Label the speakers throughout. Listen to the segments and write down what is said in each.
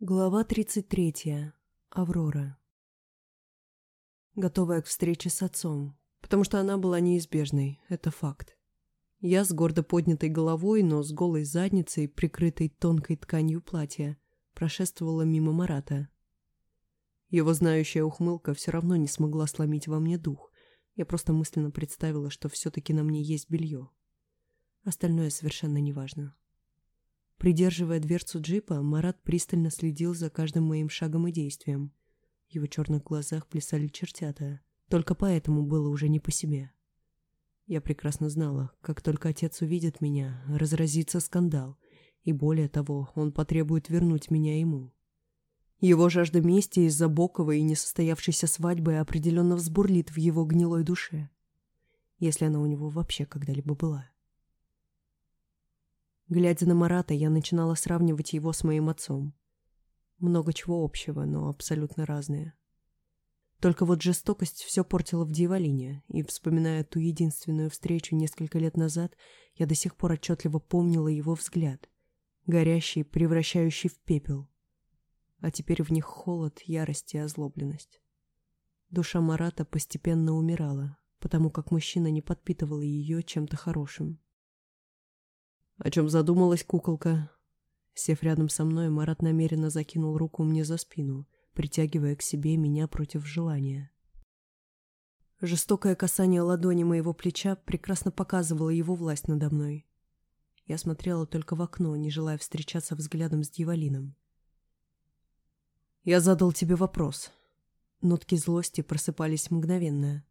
Speaker 1: Глава 33. Аврора. Готовая к встрече с отцом, потому что она была неизбежной, это факт. Я с гордо поднятой головой, но с голой задницей, прикрытой тонкой тканью платья, прошествовала мимо Марата. Его знающая ухмылка все равно не смогла сломить во мне дух. Я просто мысленно представила, что все-таки на мне есть белье. Остальное совершенно неважно. Придерживая дверцу джипа, Марат пристально следил за каждым моим шагом и действием. В его черных глазах плясали чертята. Только поэтому было уже не по себе. Я прекрасно знала, как только отец увидит меня, разразится скандал, и более того, он потребует вернуть меня ему. Его жажда мести из-за Боковой и несостоявшейся свадьбы определенно взбурлит в его гнилой душе, если она у него вообще когда-либо была. Глядя на Марата, я начинала сравнивать его с моим отцом. Много чего общего, но абсолютно разное. Только вот жестокость все портила в Дьяволине, и, вспоминая ту единственную встречу несколько лет назад, я до сих пор отчетливо помнила его взгляд, горящий, превращающий в пепел. А теперь в них холод, ярость и озлобленность. Душа Марата постепенно умирала, потому как мужчина не подпитывал ее чем-то хорошим. «О чем задумалась куколка?» Сев рядом со мной, Марат намеренно закинул руку мне за спину, притягивая к себе меня против желания. Жестокое касание ладони моего плеча прекрасно показывало его власть надо мной. Я смотрела только в окно, не желая встречаться взглядом с дьяволином. «Я задал тебе вопрос». Нотки злости просыпались мгновенно.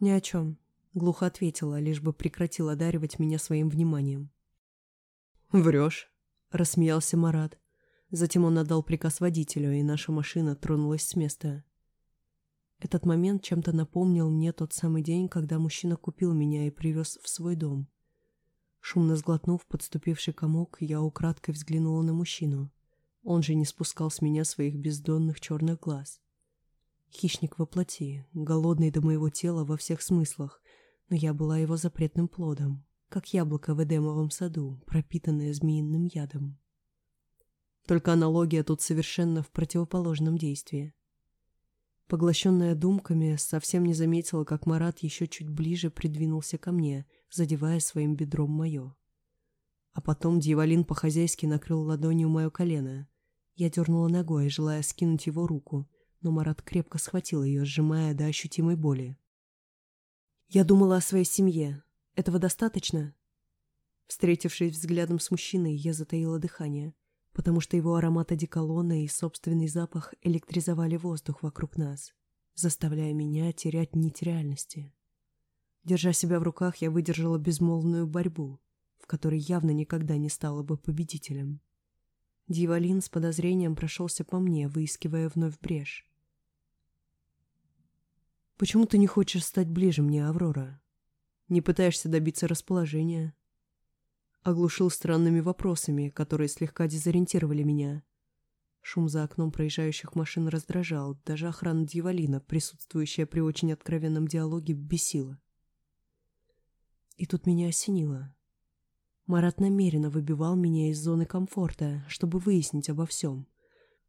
Speaker 1: «Ни о чем», — глухо ответила, лишь бы прекратил одаривать меня своим вниманием.
Speaker 2: «Врешь», —
Speaker 1: рассмеялся Марат. Затем он отдал приказ водителю, и наша машина тронулась с места. Этот момент чем-то напомнил мне тот самый день, когда мужчина купил меня и привез в свой дом. Шумно сглотнув подступивший комок, я украдкой взглянула на мужчину. Он же не спускал с меня своих бездонных черных глаз. Хищник во плоти, голодный до моего тела во всех смыслах, но я была его запретным плодом, как яблоко в Эдемовом саду, пропитанное змеиным ядом. Только аналогия тут совершенно в противоположном действии. Поглощенная думками, совсем не заметила, как Марат еще чуть ближе придвинулся ко мне, задевая своим бедром мое. А потом дьяволин по-хозяйски накрыл ладонью мое колено. Я дернула ногой, желая скинуть его руку, но Марат крепко схватил ее, сжимая до ощутимой боли. Я думала о своей семье, этого достаточно?» Встретившись взглядом с мужчиной, я затаила дыхание, потому что его аромат одеколона и собственный запах электризовали воздух вокруг нас, заставляя меня терять нить реальности. Держа себя в руках, я выдержала безмолвную борьбу, в которой явно никогда не стала бы победителем. Дьяволин с подозрением прошелся по мне, выискивая вновь брешь. «Почему ты не хочешь стать ближе мне, Аврора?» Не пытаешься добиться расположения. Оглушил странными вопросами, которые слегка дезориентировали меня. Шум за окном проезжающих машин раздражал, даже охрана дьяволина, присутствующая при очень откровенном диалоге, бесила. И тут меня осенило. Марат намеренно выбивал меня из зоны комфорта, чтобы выяснить обо всем.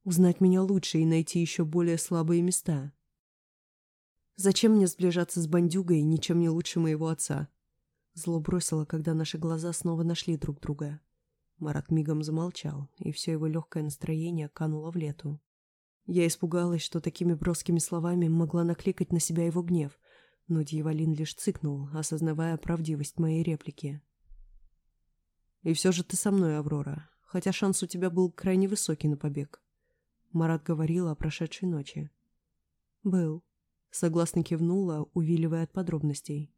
Speaker 1: Узнать меня лучше и найти еще более слабые места. Зачем мне сближаться с бандюгой, ничем не лучше моего отца? Зло бросило, когда наши глаза снова нашли друг друга. Марат мигом замолчал, и все его легкое настроение кануло в лету. Я испугалась, что такими броскими словами могла накликать на себя его гнев, но дьяволин лишь цыкнул, осознавая правдивость моей реплики. «И все же ты со мной, Аврора, хотя шанс у тебя был крайне высокий на побег». Марат говорил о прошедшей ночи. «Был», Согласно кивнула, увиливая от подробностей.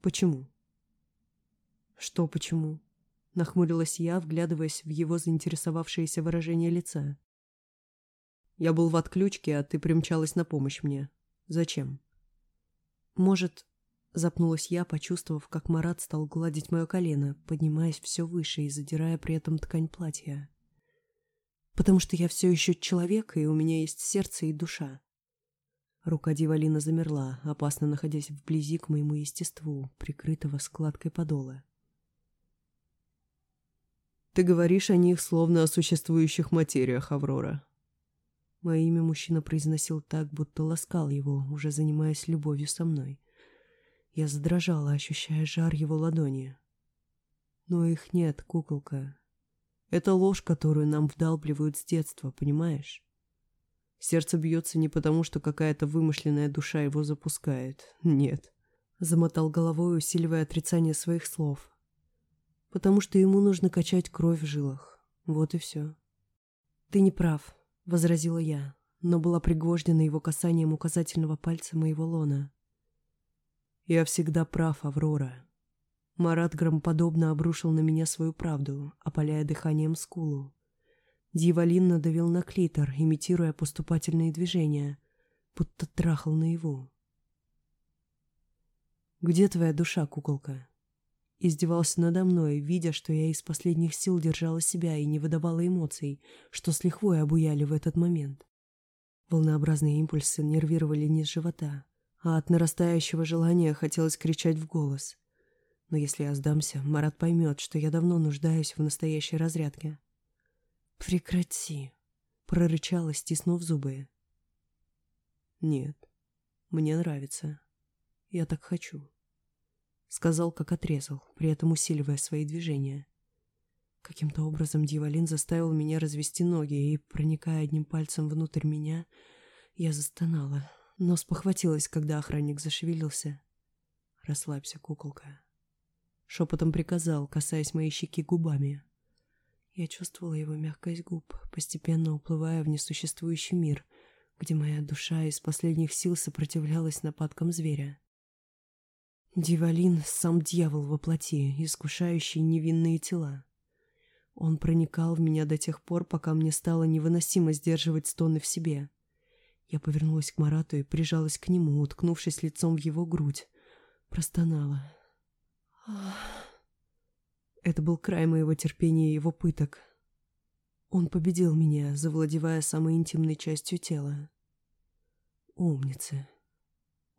Speaker 1: «Почему?» «Что почему?» Нахмурилась я, вглядываясь в его заинтересовавшееся выражение лица. «Я был в отключке, а ты примчалась на помощь мне. Зачем?» «Может...» — запнулась я, почувствовав, как Марат стал гладить мое колено, поднимаясь все выше и задирая при этом ткань платья. «Потому что я все еще человек, и у меня есть сердце и душа. Рука Дивалина замерла, опасно находясь вблизи к моему естеству, прикрытого складкой подола.
Speaker 2: Ты говоришь о них, словно о существующих материях, Аврора.
Speaker 1: Мое имя мужчина произносил так, будто ласкал его, уже занимаясь любовью со мной. Я задрожала, ощущая жар его ладони. Но их нет, куколка. Это ложь, которую нам вдалбливают с детства, понимаешь?
Speaker 2: Сердце бьется не потому, что какая-то вымышленная душа его запускает. Нет.
Speaker 1: Замотал головой, усиливая отрицание своих слов. Потому что ему нужно качать кровь в жилах. Вот и все. Ты не прав, возразила я, но была пригвождена его касанием указательного пальца моего лона.
Speaker 2: Я всегда прав, Аврора. Марат громоподобно обрушил на меня свою правду, опаляя дыханием скулу.
Speaker 1: Дьяволин надавил на клитор, имитируя поступательные движения, будто трахал наяву. «Где твоя душа, куколка?» Издевался надо мной, видя, что я из последних сил держала себя и не выдавала эмоций, что с лихвой обуяли в этот момент. Волнообразные импульсы нервировали низ живота, а от нарастающего желания хотелось кричать в голос. Но если я сдамся, Марат поймет, что я давно нуждаюсь в настоящей разрядке. «Прекрати!» — прорычала, стиснув зубы.
Speaker 2: «Нет, мне нравится. Я так хочу», — сказал, как отрезал, при этом усиливая свои движения.
Speaker 1: Каким-то образом Дьяволин заставил меня развести ноги, и, проникая одним пальцем внутрь меня, я застонала, но спохватилась, когда охранник зашевелился. «Расслабься, куколка», — шепотом приказал, касаясь моей щеки губами. Я чувствовала его мягкость губ, постепенно уплывая в несуществующий мир, где моя душа из последних сил сопротивлялась нападкам зверя. Дивалин — сам дьявол во плоти, искушающий невинные тела. Он проникал в меня до тех пор, пока мне стало невыносимо сдерживать стоны в себе. Я повернулась к Марату и прижалась к нему, уткнувшись лицом в его грудь. Простонала. «Ах...» Это был край моего терпения и его пыток. Он победил меня, завладевая самой интимной частью тела. Умница.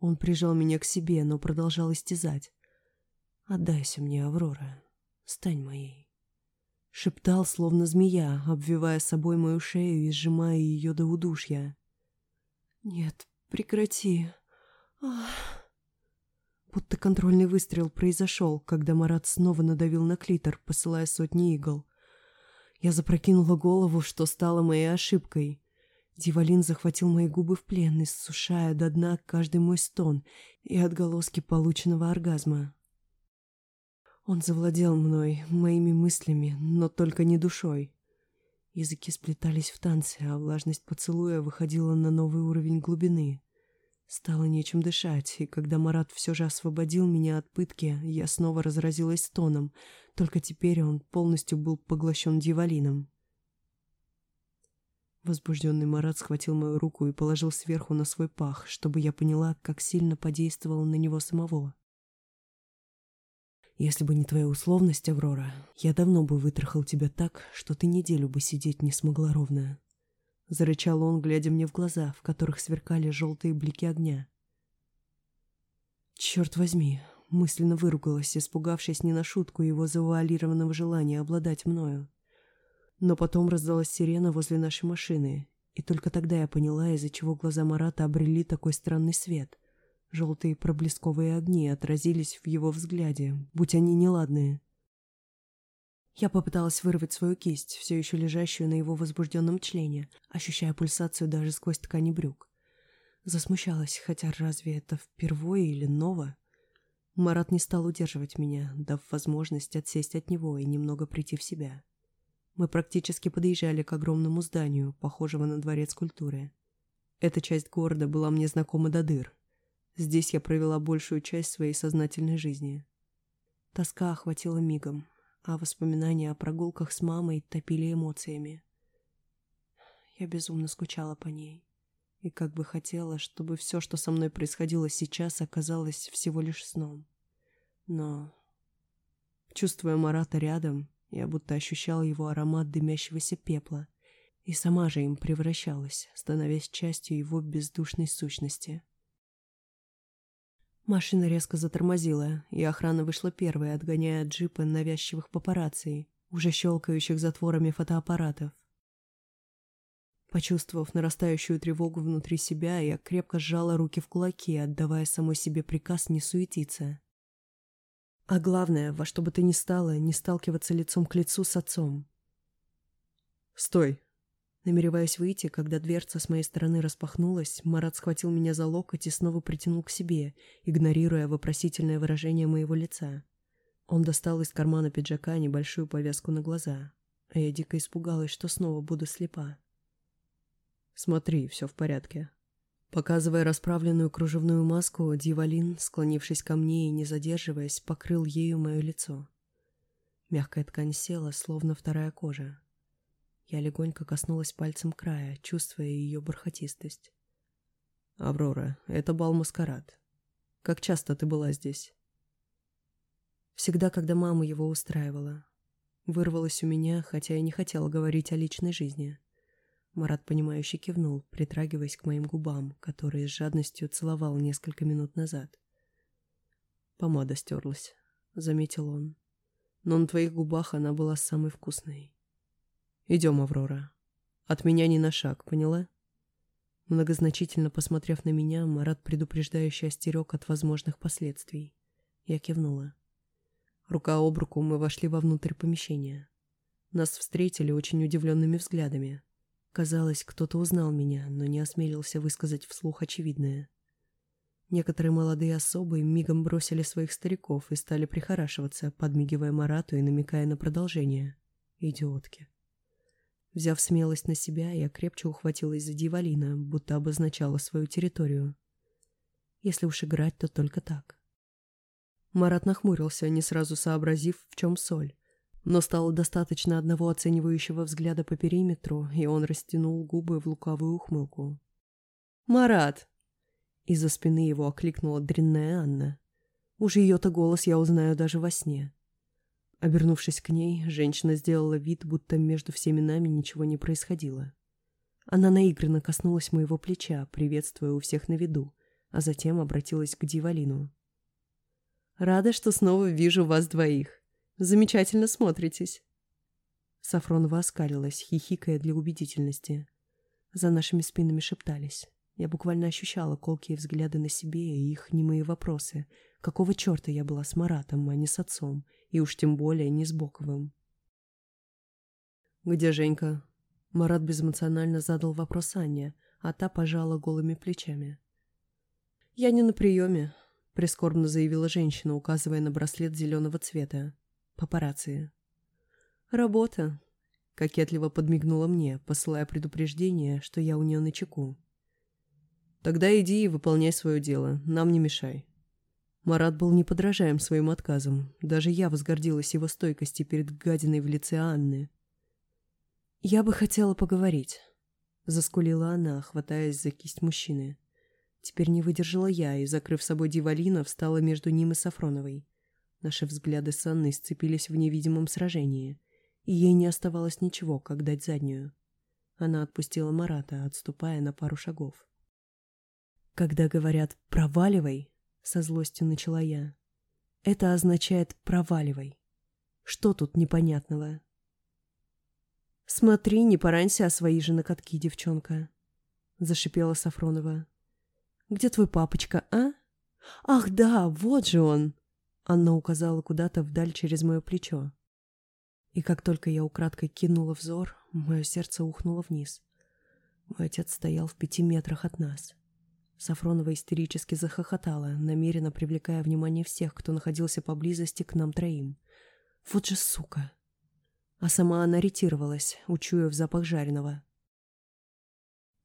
Speaker 1: Он прижал меня к себе, но продолжал истязать. «Отдайся мне, Аврора. Стань моей». Шептал, словно змея, обвивая собой мою шею и сжимая ее до удушья. «Нет, прекрати. Ах...» Будто контрольный выстрел произошел, когда Марат снова надавил на клитор, посылая сотни игл. Я запрокинула голову, что стало моей ошибкой. Дивалин захватил мои губы в плен, иссушая до дна каждый мой стон и отголоски полученного оргазма. Он завладел мной, моими мыслями, но только не душой. Языки сплетались в танце, а влажность поцелуя выходила на новый уровень глубины. Стало нечем дышать, и когда Марат все же освободил меня от пытки, я снова разразилась стоном, только теперь он полностью был поглощен дьяволином. Возбужденный Марат схватил мою руку и положил сверху на свой пах, чтобы я поняла, как сильно подействовал на него самого. Если бы не твоя условность, Аврора, я давно бы вытрахал тебя так, что ты неделю бы сидеть не смогла ровно. Зарычал он, глядя мне в глаза, в которых сверкали желтые блики огня. Черт возьми, мысленно выругалась, испугавшись не на шутку его завуалированного желания обладать мною. Но потом раздалась сирена возле нашей машины, и только тогда я поняла, из-за чего глаза Марата обрели такой странный свет. Желтые проблесковые огни отразились в его взгляде, будь они неладные. Я попыталась вырвать свою кисть, все еще лежащую на его возбужденном члене, ощущая пульсацию даже сквозь ткани брюк. Засмущалась, хотя разве это впервые или ново? Марат не стал удерживать меня, дав возможность отсесть от него и немного прийти в себя. Мы практически подъезжали к огромному зданию, похожего на дворец культуры. Эта часть города была мне знакома до дыр. Здесь я провела большую часть своей сознательной жизни. Тоска охватила мигом, а воспоминания о прогулках с мамой топили эмоциями. Я безумно скучала по ней и как бы хотела, чтобы все, что со мной происходило сейчас, оказалось всего лишь сном. Но, чувствуя Марата рядом, я будто ощущала его аромат дымящегося пепла и сама же им превращалась, становясь частью его бездушной сущности. Машина резко затормозила, и охрана вышла первой, отгоняя от джипа навязчивых папарацци. уже щелкающих затворами фотоаппаратов. Почувствовав нарастающую тревогу внутри себя, я крепко сжала руки в кулаки, отдавая самой себе приказ не суетиться. А главное, во что бы то ни стало, не сталкиваться лицом к лицу с отцом.
Speaker 2: «Стой!»
Speaker 1: Намереваясь выйти, когда дверца с моей стороны распахнулась, Марат схватил меня за локоть и снова притянул к себе, игнорируя вопросительное выражение моего лица. Он достал из кармана пиджака небольшую повязку на глаза, а я дико испугалась, что снова буду слепа.
Speaker 2: «Смотри, все в порядке».
Speaker 1: Показывая расправленную кружевную маску, Дьяволин, склонившись ко мне и не задерживаясь, покрыл ею мое лицо. Мягкая ткань села, словно вторая кожа. Я легонько коснулась пальцем края, чувствуя ее бархатистость.
Speaker 2: «Аврора, это бал-маскарад. Как часто ты была здесь?»
Speaker 1: Всегда, когда мама его устраивала. Вырвалась у меня, хотя я не хотела говорить о личной жизни. Марат, понимающе кивнул, притрагиваясь к моим губам, которые с жадностью целовал несколько минут назад.
Speaker 2: «Помада стерлась», — заметил он. «Но на твоих губах она была самой вкусной». «Идем, Аврора. От меня ни на шаг, поняла?»
Speaker 1: Многозначительно посмотрев на меня, Марат предупреждающе остерег от возможных последствий. Я кивнула. Рука об руку мы вошли вовнутрь помещения. Нас встретили очень удивленными взглядами. Казалось, кто-то узнал меня, но не осмелился высказать вслух очевидное. Некоторые молодые особы мигом бросили своих стариков и стали прихорашиваться, подмигивая Марату и намекая на продолжение. Идиотки. Взяв смелость на себя, я крепче ухватилась за дьяволина, будто обозначала свою территорию. Если уж играть, то только так. Марат нахмурился, не сразу сообразив, в чем соль. Но стало достаточно одного оценивающего взгляда по периметру, и он растянул губы в лукавую ухмылку. «Марат!» Из-за спины его окликнула дрянная Анна. Уж ее-то голос я узнаю даже во сне. Обернувшись к ней, женщина сделала вид, будто между всеми нами ничего не происходило. Она наигранно коснулась моего плеча, приветствуя у всех на виду, а затем обратилась к Дивалину. «Рада, что снова вижу вас двоих. Замечательно смотритесь». Сафронова оскалилась, хихикая для убедительности. За нашими спинами шептались. Я буквально ощущала колкие взгляды на себе и их немые вопросы. Какого черта я была с Маратом, а не с отцом, и уж тем более не с Боковым.
Speaker 2: «Где Женька?»
Speaker 1: Марат безэмоционально задал вопрос Анне, а та пожала голыми плечами. «Я не на приеме», — прискорбно заявила женщина, указывая на браслет зеленого цвета. «Папарацци». «Работа», — кокетливо подмигнула мне, посылая предупреждение, что я у нее на чеку.
Speaker 2: Тогда иди и выполняй свое дело, нам не мешай. Марат был неподражаем своим отказом. Даже я возгордилась его стойкости перед гадиной в лице Анны.
Speaker 1: «Я бы хотела поговорить», — заскулила она, хватаясь за кисть мужчины. Теперь не выдержала я и, закрыв собой Дивалина, встала между ним и Сафроновой. Наши взгляды с Анной сцепились в невидимом сражении, и ей не оставалось ничего, как дать заднюю. Она отпустила Марата, отступая на пару шагов. Когда говорят «проваливай», со злостью начала я, это означает «проваливай». Что тут непонятного? «Смотри, не поранься о свои же накатки, девчонка», — зашипела Сафронова. «Где твой папочка, а? Ах, да, вот же он!» Анна указала куда-то вдаль через мое плечо. И как только я украдкой кинула взор, мое сердце ухнуло вниз. Мой отец стоял в пяти метрах от нас. Сафронова истерически захохотала, намеренно привлекая внимание всех, кто находился поблизости к нам троим. Вот же сука! А сама она ретировалась, учуяв запах жареного.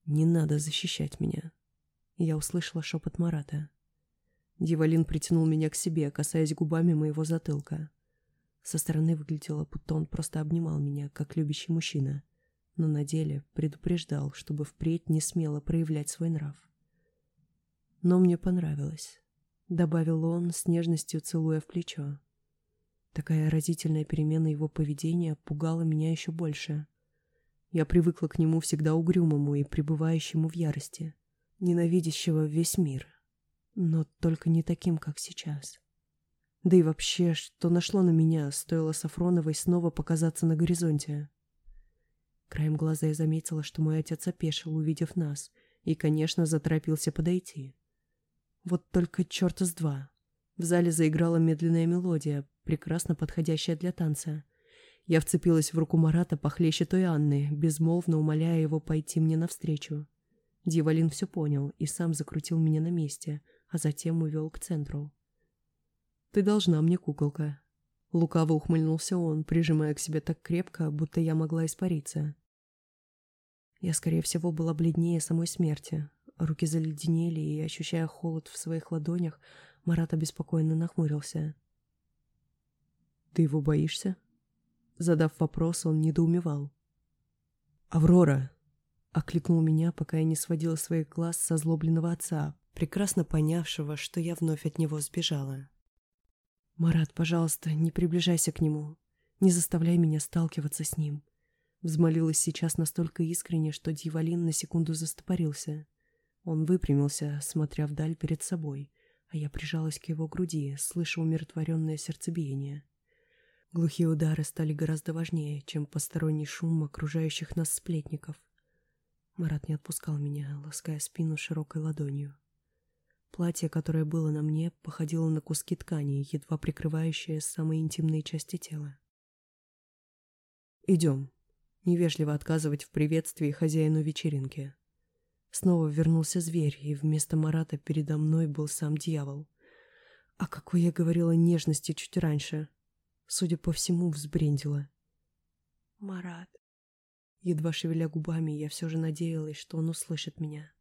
Speaker 1: «Не надо защищать меня», — я услышала шепот Марата. Дивалин притянул меня к себе, касаясь губами моего затылка. Со стороны выглядело, будто он просто обнимал меня, как любящий мужчина, но на деле предупреждал, чтобы впредь не смело проявлять свой нрав. Но мне понравилось, — добавил он, с нежностью целуя в плечо. Такая разительная перемена его поведения пугала меня еще больше. Я привыкла к нему всегда угрюмому и пребывающему в ярости, ненавидящего весь мир, но только не таким, как сейчас. Да и вообще, что нашло на меня, стоило Сафроновой снова показаться на горизонте. Краем глаза я заметила, что мой отец опешил, увидев нас, и, конечно, заторопился подойти. Вот только черта с два. В зале заиграла медленная мелодия, прекрасно подходящая для танца. Я вцепилась в руку Марата похлеще той Анны, безмолвно умоляя его пойти мне навстречу. Дьяволин все понял и сам закрутил меня на месте, а затем увел к центру. «Ты должна мне, куколка». Лукаво ухмыльнулся он, прижимая к себе так крепко, будто я могла испариться. Я, скорее всего, была бледнее самой смерти. Руки заледенели, и, ощущая холод в своих ладонях, Марат обеспокоенно нахмурился. «Ты его боишься?» Задав вопрос, он недоумевал. «Аврора!» — окликнул меня, пока я не сводила своих глаз со злобленного отца, прекрасно понявшего, что я вновь от него сбежала. «Марат, пожалуйста, не приближайся к нему. Не заставляй меня сталкиваться с ним». Взмолилась сейчас настолько искренне, что Дьяволин на секунду застопорился. Он выпрямился, смотря вдаль перед собой, а я прижалась к его груди, слыша умиротворенное сердцебиение. Глухие удары стали гораздо важнее, чем посторонний шум окружающих нас сплетников. Марат не отпускал меня, лаская спину широкой ладонью. Платье, которое было на мне, походило на куски ткани, едва прикрывающие самые интимные части тела. «Идем», — невежливо отказывать в приветствии хозяину вечеринки. Снова вернулся зверь, и вместо Марата передо мной был сам дьявол. А какой я говорила нежности чуть раньше. Судя по всему, взбрендила. «Марат». Едва шевеля губами, я все же надеялась, что он услышит меня.